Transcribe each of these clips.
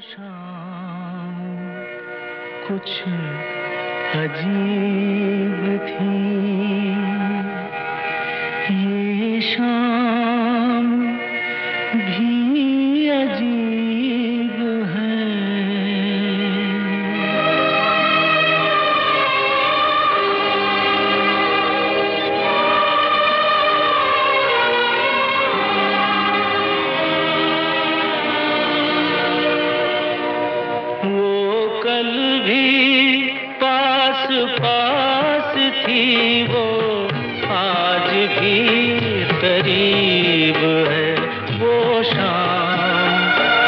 शाम। कुछ अजीब थी। पास थी वो, आज भी करीब है। वो शाम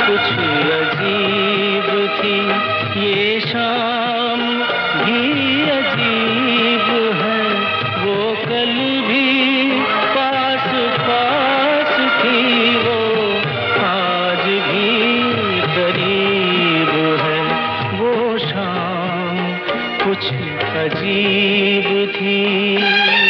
कुछ अजीब थी, ये शाम भी अजीब है। वो कल भी कुछ अजीब थी।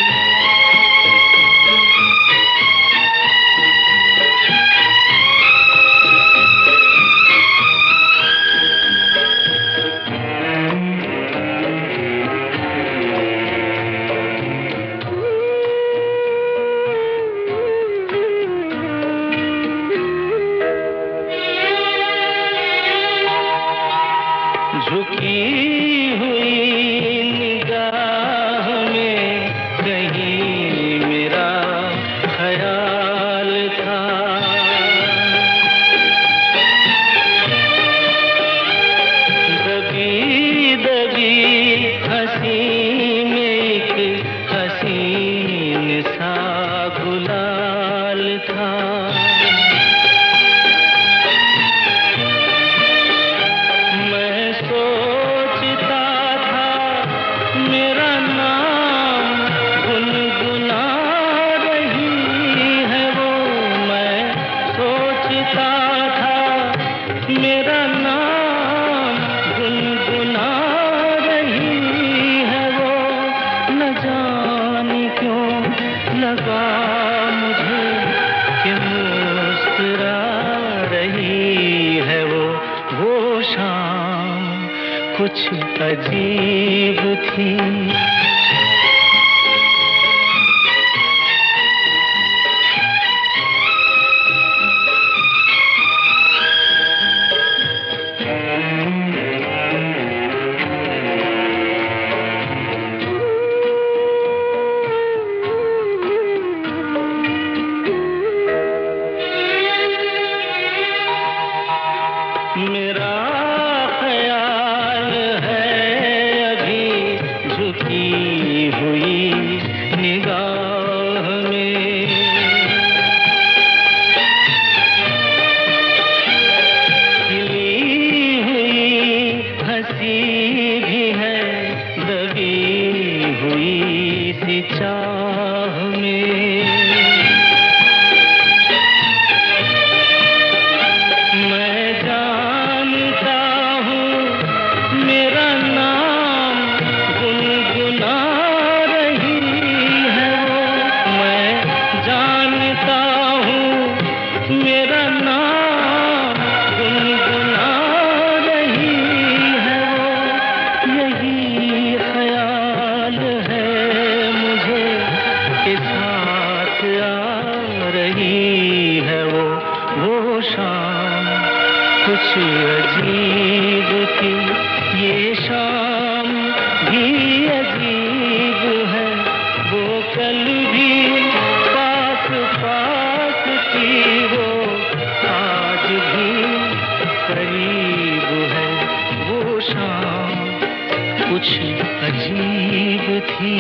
झुकी हुई निगाह में कहीं मेरा ख्याल था। दबी दबी हँसी में हसीन सा गुलाल था। मेरा नाम गुनगुना रही है वो। मैं सोचता था मेरा नाम रही है वो। न जाने क्यों लगा कुछ अजीब थी। मेरा के साथ आ रही है वो वो शाम। कुछ अजीब थी ये शाम भी अजीब है। वो कल भी पास पास थी वो, आज भी करीब है वो शाम। कुछ अजीब थी।